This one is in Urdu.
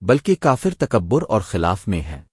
بلکہ کافر تکبر اور خلاف میں ہے۔